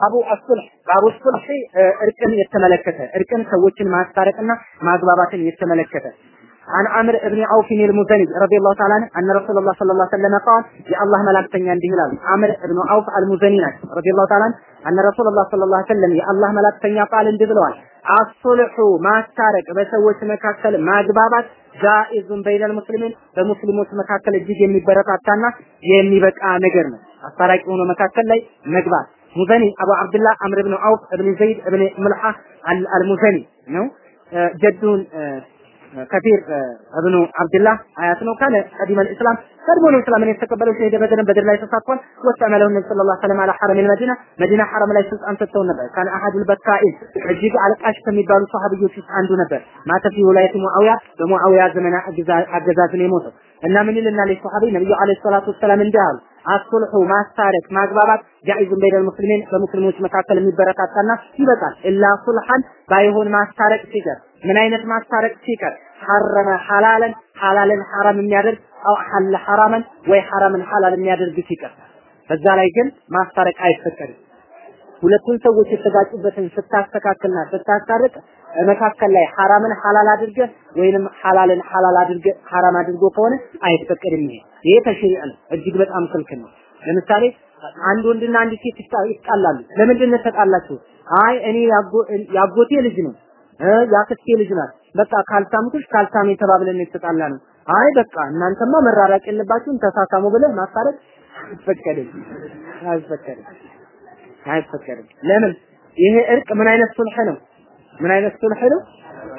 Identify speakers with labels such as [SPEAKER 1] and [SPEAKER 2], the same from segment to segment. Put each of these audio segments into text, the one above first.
[SPEAKER 1] አቡ አሱልህ ባቡ ሱልህ እርቅን የተመለከተ እርቅን ሰዎችን ማስታረቅና ማግባባትን የተመለከተ عن عمرو بن عوف المزني رضي الله تعالى عنه أن رسول الله صلى الله عليه وسلم قال يا الله ملاكتن عنده هلال عمرو بن عوف المزني رضي الله تعالى عنه أن رسول الله صلى الله عليه وسلم يا الله ملاكتن قال عنده ብለዋል አሱልሑ ማስታረቅ በሰዎች መካከል ማግባባት ጃኢዙን በይነል ሙስሊሚን በሙስሊሞች መካከል እጅግ የሚበረታታና የሚበቃ ነገር ነው። አስታራቂ ሆኖ መካከል ላይ መግባት ሙዘኒ አቡ አብዱላህ አምር ብን አውፍ እብን ዘይድ እብን ሙልሓ አልሙዘኒ ነው። ጀዱን كثير آه، ابن عبد الله آيات كان قديم الإسلام. قدموا الإسلام من يستقبلوا شهيد بدر بدر لا يتساقون. واستعملوا النبي صلى الله عليه وسلم على حرم المدينة. مدينة حرم لا يستطيع أن تستوى النبي. كان أحد البكائي عجيب على قاش كم يدعون صحابي يوسف عنده نبي مات في ولاية معاوية. ومعاوية زمن عجزاز يموت إن من لنا للصحابي نبي عليه الصلاة والسلام من دعال الصلح ما استارك ما قبابات جائز بين المسلمين فمسلمون مكاكل من البركات لنا إلا صلحا بايهون ما استارك سجر ምን አይነት ማስታረቅ ሲቀር ሐረመ ሐላለን ሐላልን ሐራም የሚያደርግ አው ሐለ ሐራመን ወይ ሐራምን ሐላል የሚያደርግ ሲቀር በዛ ላይ ግን ማስታረቅ አይፈቀድም። ሁለቱን ሰዎች የተጋጩበትን ስታስተካክልና ስታስታርቅ መካከል ላይ ሐራምን ሐላል አድርገ ወይንም ሐላልን ሐላል አድርገ ሐራም አድርጎ ከሆነ አይፈቀድም። ይሄ ይሄ ተሽሪዕ ነው፣ እጅግ በጣም ክልክል ነው። ለምሳሌ አንድ ወንድና አንድ ሴት ይጣላሉ። ለምንድን ነው ተጣላችሁ? አይ እኔ ያጎቴ ልጅ ነው ያክስቴ ልጅ ናት። በቃ ካልሳምኩሽ ካልሳም የተባብለን የተጣላ ነው። አይ በቃ እናንተማ መራራቅ የለባችሁም ተሳሳሙ ብለህ ማስታረቅ አይፈቀድም፣ አይፈቀድም፣ አይፈቀድም። ለምን? ይሄ እርቅ ምን አይነት ሱልህ ነው? ምን አይነት ሱልህ ነው?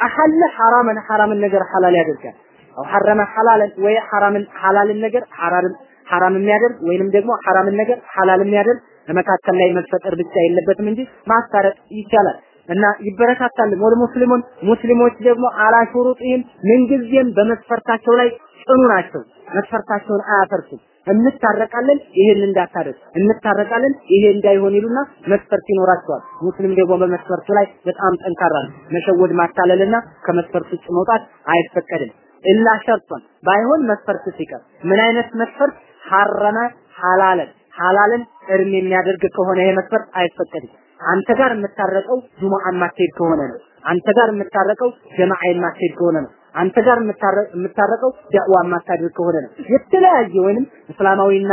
[SPEAKER 1] አሐለ ሐራመን ሐራምን ነገር ሐላል ያደርጋል። አው ሐረመ ሐላለን ወይ ሐራምን ሐላልን ነገር ሐራምን ሐራም የሚያደርግ ወይንም ደግሞ ሐራምን ነገር ሐላል የሚያደርግ በመካከል ላይ መፈጠር ብቻ የለበትም እንጂ ማስታረቅ ይቻላል። እና ይበረታታል። ወል ሙስሊሙን ሙስሊሞች ደግሞ አላ ምንጊዜም በመስፈርታቸው ላይ ጽኑ ናቸው። መስፈርታቸውን አያፈርሱም። እንታረቃለን፣ ይሄን እንዳታደርግ፣ እንታረቃለን፣ ይሄ እንዳይሆን ይሉና መስፈርት ይኖራቸዋል። ሙስሊም ደግሞ በመስፈርቱ ላይ በጣም ጠንካራ ነው። መሸወድ፣ ማታለልና ከመስፈርት ውጭ መውጣት አይፈቀድም። ኢላ ሸርጧን ባይሆን መስፈርት ሲቀር ምን አይነት መስፈርት ሐረመ ሐላለን ሐላልን እርም የሚያደርግ ከሆነ ይሄ መስፈርት አይፈቀድም። አንተ ጋር የምታረቀው ጁሙዓ የማትሄድ ከሆነ ነው። አንተ ጋር የምታረቀው ጀማዓ የማትሄድ ከሆነ ነው። አንተ ጋር የምታረቀው ዳዕዋ የማታደርግ ከሆነ ነው። የተለያየ ወይንም እስላማዊና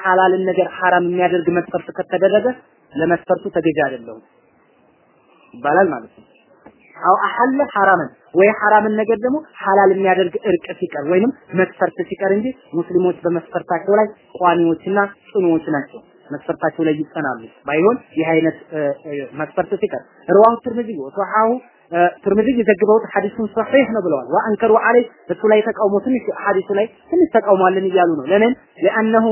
[SPEAKER 1] ሐላልን ነገር ሐራም የሚያደርግ መስፈርት ከተደረገ ለመስፈርቱ ተገዥ አይደለሁም ይባላል ማለት ነው። አው አሐለ ሐራምን ወይ ሐራምን ነገር ደግሞ ሐላል የሚያደርግ እርቅ ሲቀር ወይንም መስፈርት ሲቀር እንጂ ሙስሊሞች በመስፈርታቸው ላይ ቋሚዎችና ጽኑዎች ናቸው። መስፈርታቸው ላይ ይጸናሉ። ባይሆን ይህ አይነት መስፈርት ሲቀር ረዋሁ ትርምዚ ወሰሐሁ ትርምዚ የዘግበውት ሐዲሱን ሰሒህ ነው ብለዋል። ወአንከሩ አለይ እሱ ላይ ተቃውሞ ትንሽ ሐዲሱ ላይ ትንሽ ተቃውሟለን እያሉ ነው። ለምን ለአነሁ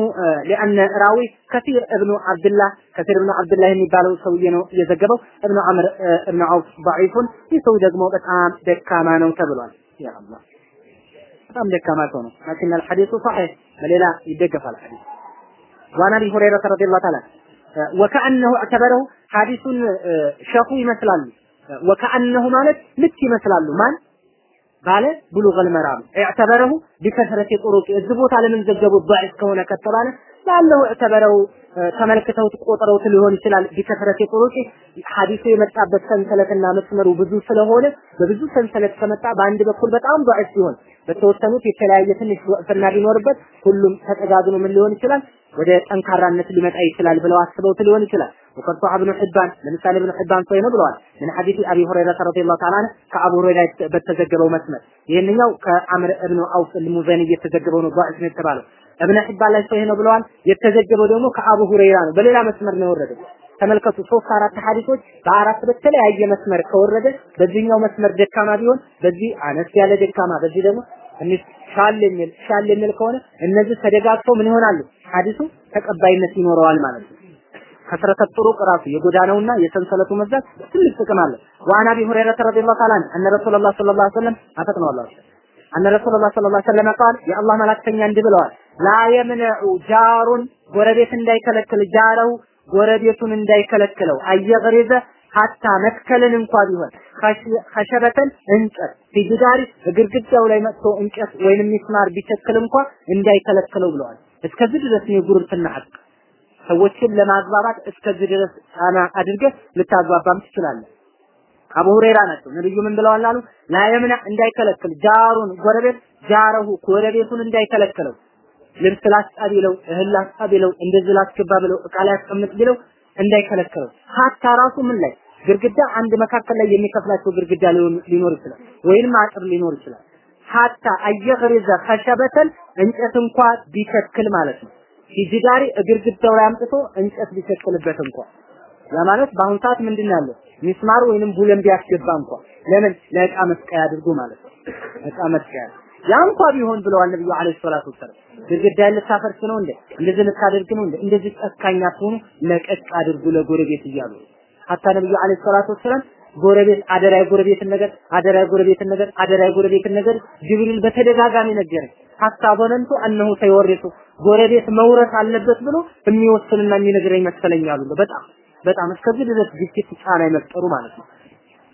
[SPEAKER 1] ለአነ ራዊ ከሲር እብኑ አብድላህ ከሲር እብኑ አብድላህ የሚባለው ሰውዬ ነው የዘገበው። እብኑ አምር እብኑ አውፍ ضعيفን ይህ ሰው ደግሞ በጣም ደካማ ነው ተብሏል። ያ በጣም ደካማ ሰው ነው። ላኪን አልሐዲሱ ሰሒህ በሌላ ይደገፋል ሐዲሱ ዋና አቢ ሁረይራ ረዲየላሁ ተዓላ ወከአነሁ አከበረው ሐዲሱን ሸኹ ይመስላሉ። ወከአነሁ ማለት ልክ ይመስላሉ። ማን ባለ ብሉገል መራም اعتبره بكثرة طرق እዚህ ቦታ ለምን ዘገቡ ضعيف ከሆነ ከተባለ ላለው اعتبره ተመልክተውት ቆጥረውት ሊሆን ይችላል። ቢከፈረት የቆሮጭ ሐዲሱ የመጣበት ሰንሰለትና መስመሩ ብዙ ስለሆነ በብዙ ሰንሰለት ከመጣ በአንድ በኩል በጣም ضعيف ሲሆን በተወሰኑት የተለያየ ትንሽ ወፍና ቢኖርበት ሁሉም ተጠጋግኖ ምን ሊሆን ይችላል ወደ ጠንካራነት ሊመጣ ይችላል ብለው አስበውት ሊሆን ይችላል። ወቀርቷ ኢብኑ ሒባን ለምሳሌ ኢብኑ ሒባን ሰው ነው ብለዋል። ምን ሐዲስ አቢ ሁረይራ ረዲየላሁ ተዓላ ዐንሁ ከአቡ ሁረይራ በተዘገበው መስመር ይሄንኛው ከአምር ኢብኑ አውፍ አልሙዘኒ የተዘገበው ነው ضعيف ነው የተባለው። ኢብኑ ሒባን ላይ ሰው ነው ብለዋል። የተዘገበው ደግሞ ከአቡ ሁረይራ ነው። በሌላ መስመር ነው የወረደው። ተመልከቱ ሶስት አራት ሐዲሶች በአራት በተለያየ መስመር ከወረደ በዚህኛው መስመር ደካማ ቢሆን በዚህ አነስ ያለ ደካማ በዚህ ደግሞ ትንሽ ሻል የሚል ሻል የሚል ከሆነ እነዚህ ተደጋግፈው ምን ይሆናሉ? ሐዲሱ ተቀባይነት ይኖረዋል ማለት ነው። كثرة الطرق ራሱ የጎዳናውና የሰንሰለቱ መብዛት ትልቅ ጥቅም አለ። وعن أبي هريرة رضي الله تعالى أن رسول الله صلى الله عليه وسلم አፈጥነው አላህ أن رسول الله صلى الله عليه وسلم የአላህ መላእክተኛ እንዲህ ብለዋል፣ لا يمنع جار ጎረቤት እንዳይከለክል جاره ጎረቤቱን እንዳይከለክለው أن يغرز ሀታ መትከልን እንኳ ቢሆን ከሸበተን እንጨት ፊጅዳሪ ግድግዳው ላይ መጥቶ እንጨት ወይንም ሚስማር ቢተክል እንኳ እንዳይከለክለው ብለዋል። እስከዚህ ድረስ ነው የጉርብትና ሐቅ። ሰዎችን ለማግባባት እስከዚህ ድረስ ጫና አድርገህ ልታግባባም ትችላለህ። አቡ ሁረይራ ናቸው። ነብዩ ምን ብለዋል አሉ? ላየምና እንዳይከለክል ጃሩን ጎረቤት ጃረሁ ጎረቤቱን እንዳይከለክለው ልብስ ላስጣ ቢለው እህል ላስጣ ቢለው እንደዚህ ላስገባ ብለው እቃ ላያስቀምጥ ቢለው እንዳይከለክለው ሀታ ራሱ ምን ላይ ግድግዳ አንድ መካከል ላይ የሚከፍላቸው ግድግዳ ሊኖር ይችላል፣ ወይንም አጥር ሊኖር ይችላል። ሀታ አየግሪዘ ከሸበተን እንጨት እንኳ ቢተክል ማለት ነው። ፊጅዳሪ ግድግዳው ላይ አምጥቶ እንጨት ቢተክልበት እንኳ ያ ማለት ሰዓት ምንድን ያለው ሚስማር ወይንም ቡለን ቢያስገባ እንኳ ለምን ለእቃ መስቀያ አድርጎ ማለት ነው። እቃ መስቀያ ያ እንኳ ቢሆን ብለዋል ነብዩ አለይሂ ሰላቱ ወሰላም። ግድግዳ ልታፈርስ ነው እንዴ? እንደዚህ ልታደርግ ነው እንዴ? እንደዚህ ጨካኝ አትሆኑ፣ ለቀቅ አድርጉ ለጎረቤት እያሉ ሀታ ነብዩ አለይሂ ሰላቱ ወሰላም ጎረቤት አደራ የጎረቤትን ነገር አደራ የጎረቤትን ነገር አደራ የጎረቤትን ነገር ጅብሪል በተደጋጋሚ ነገረኝ። ሀታ በነንቱ እነሆ ሰይወርሱ ጎረቤት መውረስ አለበት ብሎ የሚወስንና የሚነግረኝ መሰለኝ አሉ። በጣም በጣም እስከዚህ ድረስ ግጭት ጫና የመፍጠሩ ማለት ነው።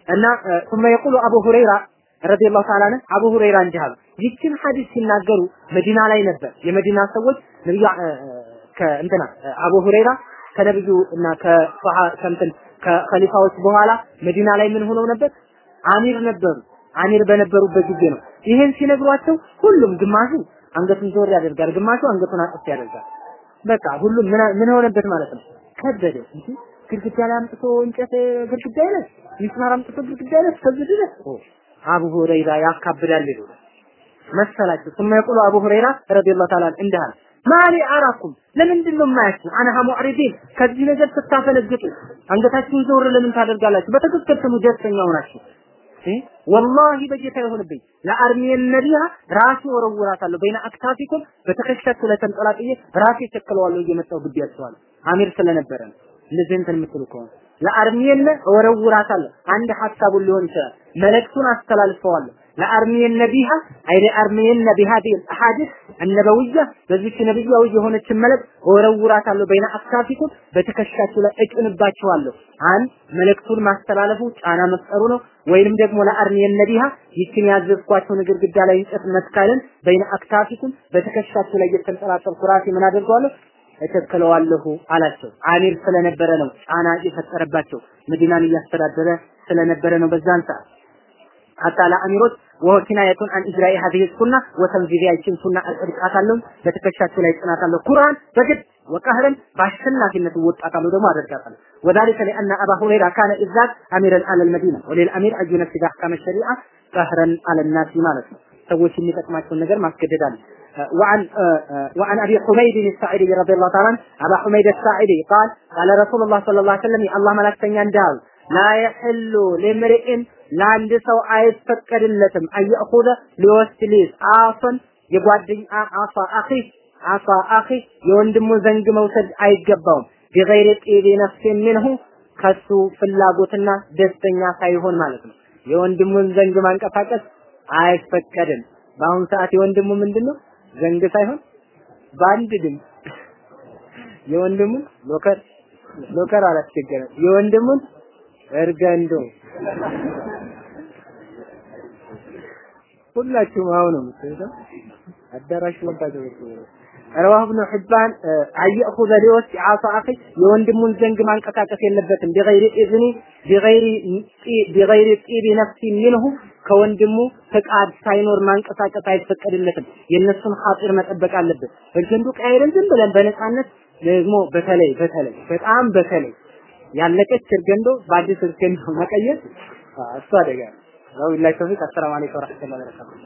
[SPEAKER 1] እና ثم يقول አቡ ሁረይራ ረዲየላሁ ተዓላ ዐንሁ አቡ ሁረይራ እንዲህ አሉ። ይህችን ሐዲስ ሲናገሩ መዲና ላይ ነበር። የመዲና ሰዎች ነብዩ ከእንትና አቡ ሁረይራ ከነብዩ እና ከሷሃ ከእንትን ከኸሊፋዎች በኋላ መዲና ላይ ምን ሆነው ነበር? አሚር ነበሩ። አሚር በነበሩበት ጊዜ ነው። ይሄን ሲነግሯቸው ሁሉም ግማሹ አንገቱን ዞር ያደርጋል፣ ግማሹ አንገቱን አጥፍ ያደርጋል። በቃ ሁሉም ምን ምን ሆነበት ማለት ነው? ከበደ እንጂ ግድግዳ ላይ አምጥቶ እንጨት ግድግዳ ላይ ሚስማር አምጥቶ ግድግዳ ላይ እስከዚህ ድረስ አቡ ሁረይራ ያካብዳል ይሉ መሰላቸው። ثم يقول አቡ ሁረይራ ረዲየላሁ ተዓላ እንዲህ አለ ማሊ አራኩም? ለምንድን ነው የማያችሁ? አነሃ ሙዕሪዲን። ከዚህ ነገር ስታፈነግጡ አንገታችሁን ዘውር ለምን ታደርጋላችሁ? በትክክል ስሙ ደስተኛ ሆናችሁ። ወላሂ በጌታ ይሁንብኝ። ለአርሚየን ነቢያ ራሴ ወረውራታለሁ። በይነ አክታፊኩም በትከሻችሁ ላይ ራሴ ቸክለዋለሁ እየመጣሁ ግቢያቸዋለሁ አሚር ስለነበረ እንደዚህ እንትን የምትሉ ከሆነ ለአርሚየን እወረውራታለሁ አንድ ሐሳቡን ሊሆን ይችላል። መልእክቱን አስተላልፈዋለሁ ለአርሚየን ነቢሃ አይ ለአርሚየን በሃዲህ አሐዲስ አነበውያ በዚች ነብያዊ የሆነችን መልእክት እወረውራታለሁ በይነ አክታፊኩም በትከሻችሁ ላይ እጭንባችኋለሁ። አንድ መልእክቱን ማስተላለፉ ጫና መፍጠሩ ነው። ወይንም ደግሞ ለአርሚየን ነቢሃ ይችን ያዘዝኳቸው ግድግዳ ላይ እንጨት መትከልን በይነ አክታፊኩም በትከሻችሁ ላይ የተንጠላጠልኩ ራሴ ምን አደርገዋለሁ? እተክለዋለሁ አላቸው። አሚር ስለነበረ ነው ጫና የፈጠረባቸው መዲናን እያስተዳደረ ስለነበረ ነው በዛን ሰዓት ሀታ ለአሚሮች ወኪናየቱን አን ኢጅራኢ ሀዚህ ሱና ወተንዚቢ ሱና እርቃት አለው። ላይ ጽናት ቁርአን በግድ ወቀህረን በአሸናፊነት እወጣታለሁ ደግሞ አደርጋታለሁ። ወዛሊከ ሊአነ አባ ሁረይራ ካነ ኢዛት አሚረን አለል መዲና ወሌል አሚር አዩ ነፍሲ በአሕካመ ሸሪዓ ቀህረን አለናሲ ማለት ነው። ሰዎች የሚጠቅማቸውን ነገር ማስገደድ አለ። وعن وعن ابي حميد الساعدي رضي الله تعالى عنه ابا حميد الساعدي قال قال رسول الله صلى الله عليه وسلم الله ملك تنيا لا يحل لامرئ ለአንድ ሰው አይፈቀድለትም። አየኹዘ ሊወስድ አፈን የጓደኛ አፋ አኺ አፋ አኺ የወንድሙ ዘንግ መውሰድ አይገባውም። ቢገይሪ ጢቢ ነፍስ ሚንሁ ከሱ ፍላጎትና ደስተኛ ሳይሆን ማለት ነው። የወንድሙን ዘንግ ማንቀሳቀስ አይፈቀድም። በአሁኑ ሰዓት የወንድሙ ምንድነው? ዘንግ ሳይሆን በአንድ ድምፅ። የወንድሙን ሎከር ሎከር አላስቸገረም። የወንድሙን እርገንዶ ሁላችሁም አሁን ነው የምትሄደው አዳራሽ ወጣችሁ ኢብኑ ሒባን አየኹዘ ሊወስድ ዓሳ አኺ የወንድሙን ዘንግ ማንቀሳቀስ የለበትም ቢገይሪ ኢዝኒ ቢገይሪ ቢገይሪ ጢቢ ነፍሲ ሚንሁ ከወንድሙ ፍቃድ ሳይኖር ማንቀሳቀስ አይፈቀድለትም። የእነሱን ኻጢር መጠበቅ አለበት። እርገንዱ ቀይረን ዝም ብለን በነፃነት ደግሞ በተለይ በተለይ በጣም በተለይ ያለቀች እርገንዶ በአዲስ እርገንዶ መቀየር እሱ አደጋ ነው። ወቢላሂ ተውፊቅ። አሰላሙ አለይኩም ወረሕመቱላሂ ወበረካቱህ።